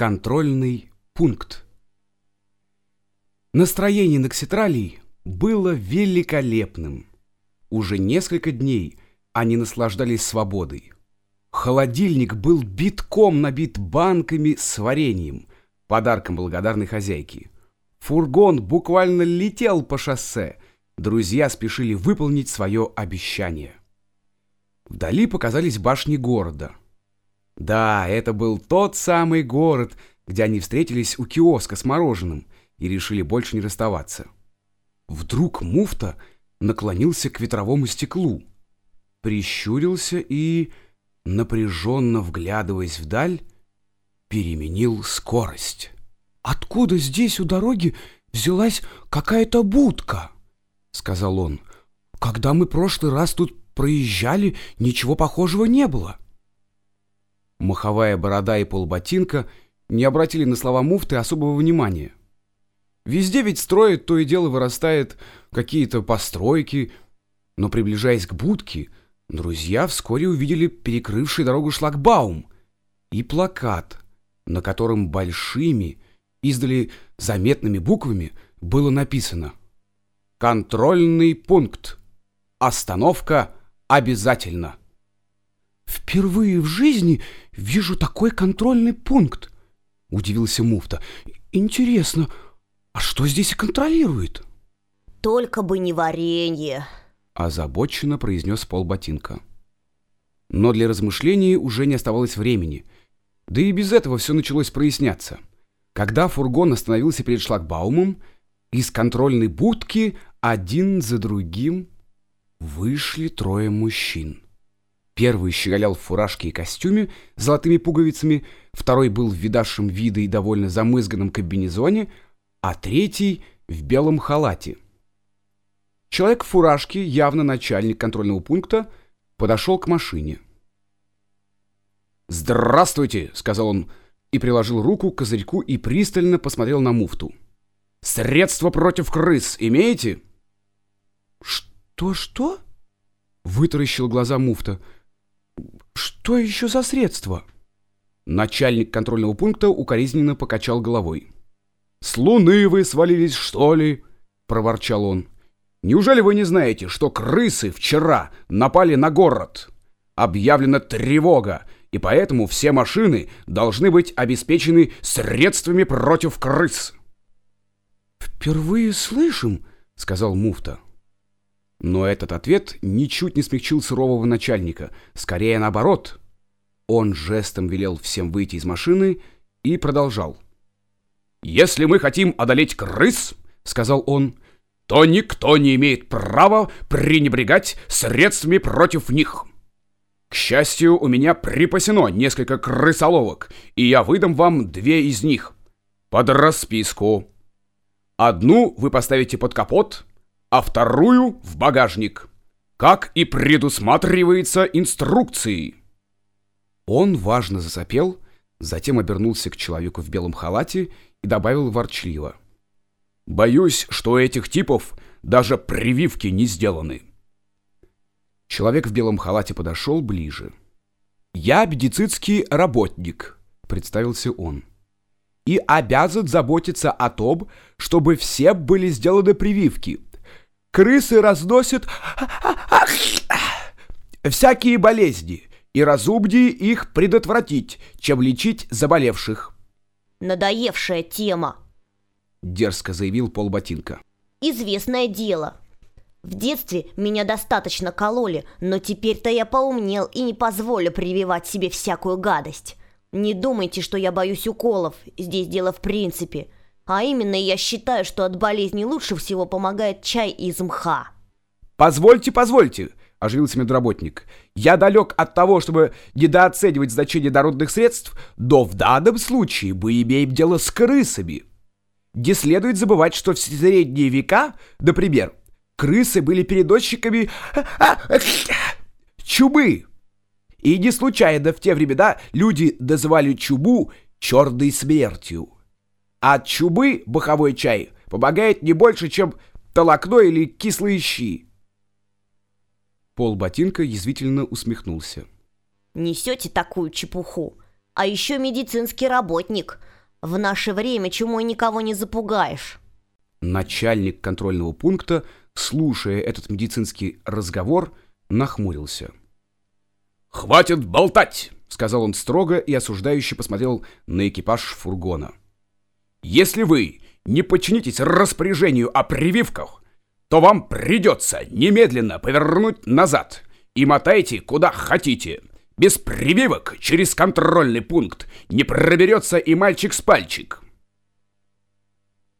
Контрольный пункт. Настроение Нокситралей было великолепным. Уже несколько дней они наслаждались свободой. Холодильник был битком набит банками с вареньем, подарком благодарной хозяйки. Фургон буквально летел по шоссе. Друзья спешили выполнить свое обещание. Вдали показались башни города. Да, это был тот самый город, где они встретились у киоска с мороженым и решили больше не расставаться. Вдруг муфта наклонился к ветровому стеклу, прищурился и, напряженно вглядываясь вдаль, переменил скорость. «Откуда здесь у дороги взялась какая-то будка?» — сказал он. «Когда мы прошлый раз тут проезжали, ничего похожего не было». Маховая борода и полботинка не обратили на слова муфты особого внимания. Везде ведь строят, то и дело вырастает какие-то постройки, но, приближаясь к будке, друзья вскоре увидели перекрывший дорогу шлагбаум и плакат, на котором большими, издали заметными буквами, было написано «Контрольный пункт. Остановка обязательно». «Впервые в жизни вижу такой контрольный пункт», — удивился муфта. «Интересно, а что здесь контролирует?» «Только бы не варенье», — озабоченно произнес полботинка. Но для размышлений уже не оставалось времени, да и без этого все началось проясняться. Когда фургон остановился перед шлагбаумом, из контрольной будки один за другим вышли трое мужчин. Первый щеголял в фуражке и костюме с золотыми пуговицами, второй был в видавшем вида и довольно замызганном комбинезоне, а третий в белом халате. Человек в фуражке, явно начальник контрольного пункта, подошел к машине. «Здравствуйте!» — сказал он и приложил руку к козырьку и пристально посмотрел на муфту. «Средства против крыс имеете?» «Что-что?» — вытаращил глаза муфта. Что еще за средства? Начальник контрольного пункта укоризненно покачал головой. «С луны вы свалились, что ли?» — проворчал он. «Неужели вы не знаете, что крысы вчера напали на город? Объявлена тревога, и поэтому все машины должны быть обеспечены средствами против крыс». «Впервые слышим», — сказал муфта. Но этот ответ ничуть не смягчил сурового начальника. Скорее наоборот. Он жестом велел всем выйти из машины и продолжал. «Если мы хотим одолеть крыс, — сказал он, — то никто не имеет права пренебрегать средствами против них. К счастью, у меня припасено несколько крысоловок, и я выдам вам две из них. Под расписку. Одну вы поставите под капот — а вторую в багажник, как и предусматривается инструкцией. Он важно засопел, затем обернулся к человеку в белом халате и добавил ворчливо. «Боюсь, что этих типов даже прививки не сделаны». Человек в белом халате подошел ближе. «Я медицинский работник», — представился он, «и обязан заботиться о том, чтобы все были сделаны прививки» крысы разносят всякие болезни, и разумнее их предотвратить, чем лечить заболевших. Надоевшая тема, дерзко заявил полботинка. Известное дело. В детстве меня достаточно кололи, но теперь-то я поумнел и не позволю прививать себе всякую гадость. Не думайте, что я боюсь уколов, здесь дело в принципе – а именно, я считаю, что от болезни лучше всего помогает чай из мха. «Позвольте, позвольте!» – оживился медработник. «Я далек от того, чтобы недооценивать значение народных средств, но в данном случае мы имеем дело с крысами. Не следует забывать, что в средние века, например, крысы были переносчиками чумы. И не случайно в те времена люди называли чуму черной смертью». А от чубы баховой чай помогает не больше, чем толокно или кислые щи. Пол ботинка язвительно усмехнулся. Несете такую чепуху. А еще медицинский работник. В наше время чумой никого не запугаешь. Начальник контрольного пункта, слушая этот медицинский разговор, нахмурился. «Хватит болтать!» — сказал он строго и осуждающе посмотрел на экипаж фургона. «Если вы не подчинитесь распоряжению о прививках, то вам придется немедленно повернуть назад и мотайте куда хотите. Без прививок через контрольный пункт не проберется и мальчик с пальчик».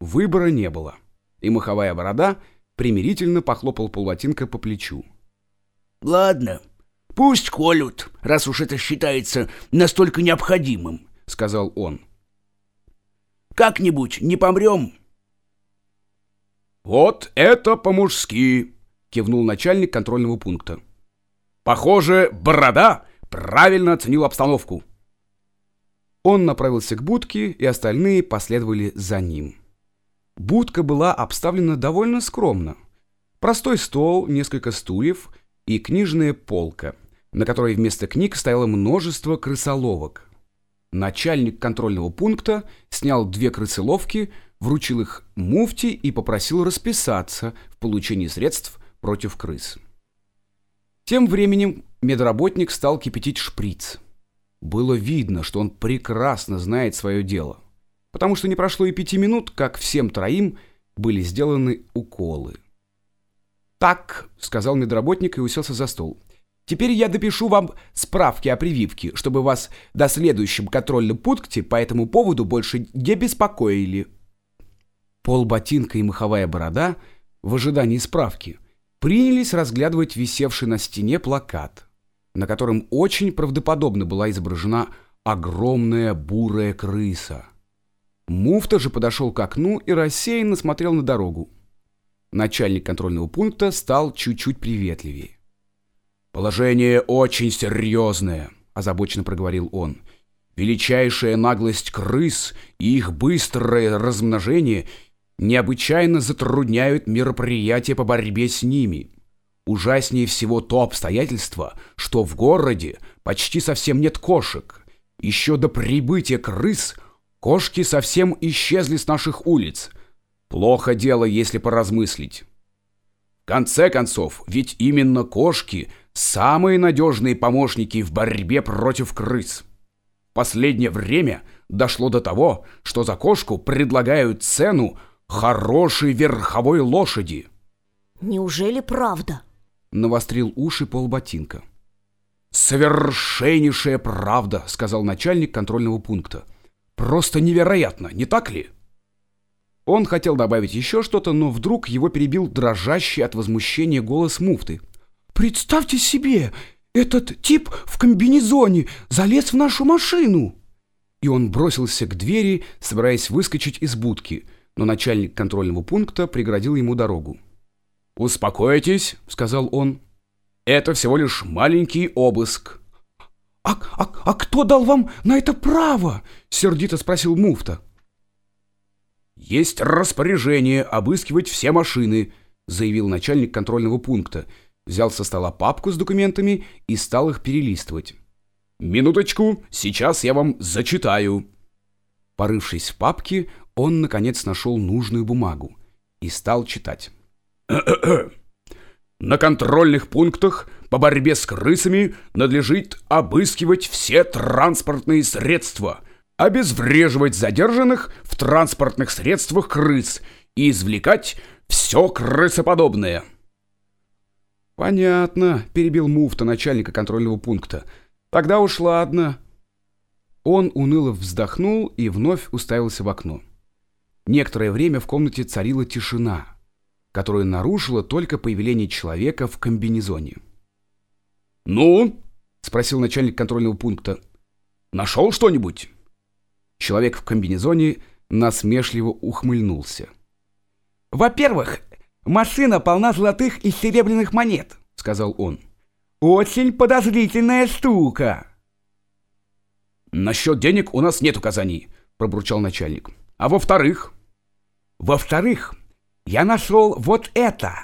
Выбора не было, и маховая борода примирительно похлопал полботинка по плечу. «Ладно, пусть колют, раз уж это считается настолько необходимым», — сказал он. «Как-нибудь не помрем?» «Вот это по-мужски!» — кивнул начальник контрольного пункта. «Похоже, Борода правильно оценил обстановку». Он направился к будке, и остальные последовали за ним. Будка была обставлена довольно скромно. Простой стол, несколько стульев и книжная полка, на которой вместо книг стояло множество крысоловок. Начальник контрольного пункта снял две крысоловки, вручил их муфти и попросил расписаться в получении средств против крыс. Тем временем медработник стал кипятить шприц. Было видно, что он прекрасно знает свое дело потому что не прошло и пяти минут, как всем троим были сделаны уколы. «Так», — сказал медработник и уселся за стол. «Теперь я допишу вам справки о прививке, чтобы вас до следующем контрольном пункте по этому поводу больше не беспокоили». Пол ботинка и маховая борода в ожидании справки принялись разглядывать висевший на стене плакат, на котором очень правдоподобно была изображена огромная бурая крыса — Муфта же подошел к окну и рассеянно смотрел на дорогу. Начальник контрольного пункта стал чуть-чуть приветливее. «Положение очень серьезное», — озабоченно проговорил он. «Величайшая наглость крыс и их быстрое размножение необычайно затрудняют мероприятия по борьбе с ними. Ужаснее всего то обстоятельство, что в городе почти совсем нет кошек. Еще до прибытия крыс — Кошки совсем исчезли с наших улиц. Плохо дело, если поразмыслить. Конце концов, ведь именно кошки – самые надежные помощники в борьбе против крыс. В последнее время дошло до того, что за кошку предлагают цену хорошей верховой лошади. «Неужели правда?» – навострил уши полботинка. «Совершеннейшая правда», – сказал начальник контрольного пункта – Просто невероятно, не так ли? Он хотел добавить еще что-то, но вдруг его перебил дрожащий от возмущения голос муфты. «Представьте себе, этот тип в комбинезоне залез в нашу машину!» И он бросился к двери, собираясь выскочить из будки, но начальник контрольного пункта преградил ему дорогу. «Успокойтесь», — сказал он. «Это всего лишь маленький обыск. «А, а, а кто дал вам на это право?» — сердито спросил муфта. «Есть распоряжение обыскивать все машины», — заявил начальник контрольного пункта. Взял со стола папку с документами и стал их перелистывать. «Минуточку, сейчас я вам зачитаю». Порывшись в папке, он, наконец, нашел нужную бумагу и стал читать. «На контрольных пунктах по борьбе с крысами надлежит обыскивать все транспортные средства, обезвреживать задержанных в транспортных средствах крыс и извлекать все крысоподобное. «Понятно», — перебил муфта начальника контрольного пункта. «Тогда уж ладно». Он уныло вздохнул и вновь уставился в окно. Некоторое время в комнате царила тишина, которую нарушило только появление человека в комбинезоне. «Ну?» — спросил начальник контрольного пункта. «Нашел что-нибудь?» Человек в комбинезоне насмешливо ухмыльнулся. «Во-первых, машина полна золотых и серебряных монет», — сказал он. «Очень подозрительная штука». «Насчет денег у нас нет указаний», — пробурчал начальник. «А во-вторых?» «Во-вторых, я нашел вот это».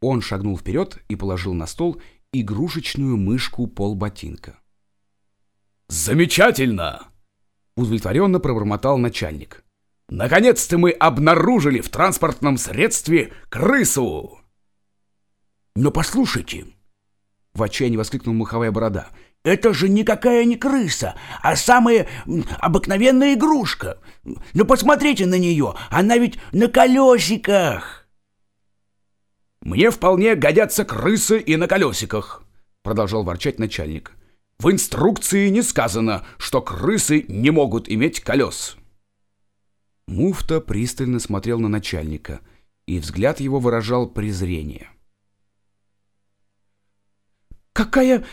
Он шагнул вперед и положил на стол игрушечную мышку полботинка. Замечательно! Удовлетворенно пробормотал начальник. Наконец-то мы обнаружили в транспортном средстве крысу! Но послушайте, в отчаянии воскликнул маховая борода. Это же никакая не крыса, а самая обыкновенная игрушка. Ну посмотрите на нее, она ведь на колесиках. Мне вполне годятся крысы и на колесиках, продолжал ворчать начальник. В инструкции не сказано, что крысы не могут иметь колес. Муфта пристально смотрел на начальника, и взгляд его выражал презрение. «Какая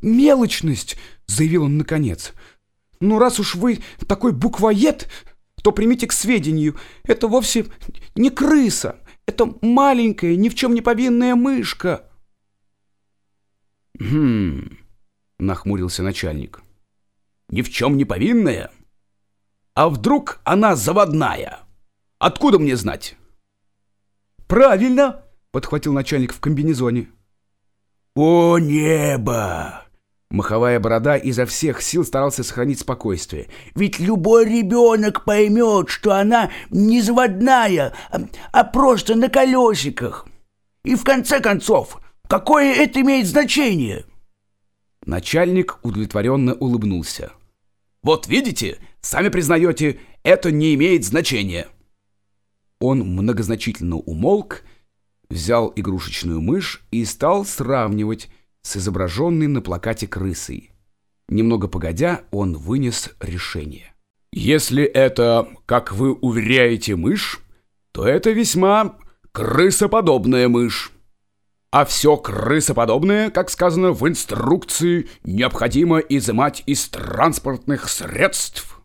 мелочность!» — заявил он наконец. «Ну, раз уж вы такой буквоед, то примите к сведению, это вовсе не крыса, это маленькая, ни в чем не повинная мышка». «Хм...» — нахмурился начальник. «Ни в чем не повинная? А вдруг она заводная? Откуда мне знать?» «Правильно!» — подхватил начальник в комбинезоне. «О небо!» Маховая борода изо всех сил старался сохранить спокойствие. «Ведь любой ребенок поймет, что она не заводная, а, просто на колесиках. И в конце концов, какое это имеет значение?» Начальник удовлетворенно улыбнулся. «Вот видите, сами признаете, это не имеет значения». Он многозначительно умолк взял игрушечную мышь и стал сравнивать с изображенной на плакате крысой. Немного погодя, он вынес решение. «Если это, как вы уверяете, мышь, то это весьма крысоподобная мышь. А все крысоподобное, как сказано в инструкции, необходимо изымать из транспортных средств».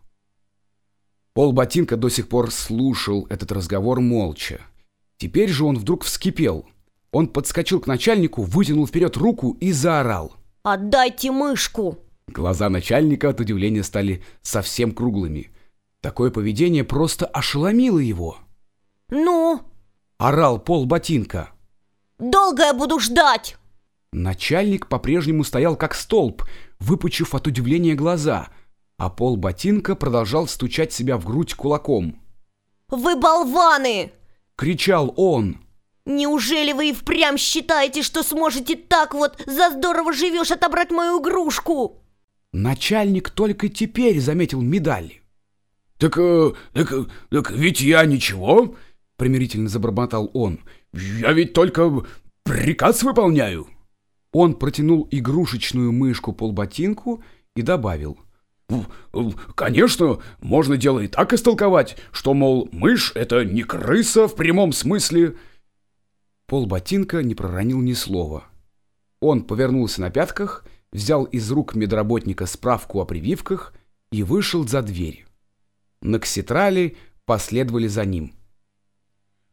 Пол ботинка до сих пор слушал этот разговор молча. Теперь же он вдруг вскипел. Он подскочил к начальнику, вытянул вперед руку и заорал. «Отдайте мышку!» Глаза начальника от удивления стали совсем круглыми. Такое поведение просто ошеломило его. «Ну?» — орал пол ботинка. «Долго я буду ждать!» Начальник по-прежнему стоял как столб, выпучив от удивления глаза, а пол ботинка продолжал стучать себя в грудь кулаком. «Вы болваны!» — кричал он. «Неужели вы и впрямь считаете, что сможете так вот за здорово живешь отобрать мою игрушку?» Начальник только теперь заметил медаль. «Так, э, так, так ведь я ничего», — примирительно забормотал он. «Я ведь только приказ выполняю». Он протянул игрушечную мышку полботинку и добавил. Конечно, можно дело и так истолковать, что, мол, мышь — это не крыса в прямом смысле. Пол ботинка не проронил ни слова. Он повернулся на пятках, взял из рук медработника справку о прививках и вышел за дверь. Накситрали последовали за ним.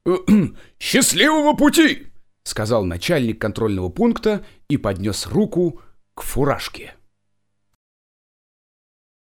«Счастливого пути!» — сказал начальник контрольного пункта и поднес руку к фуражке.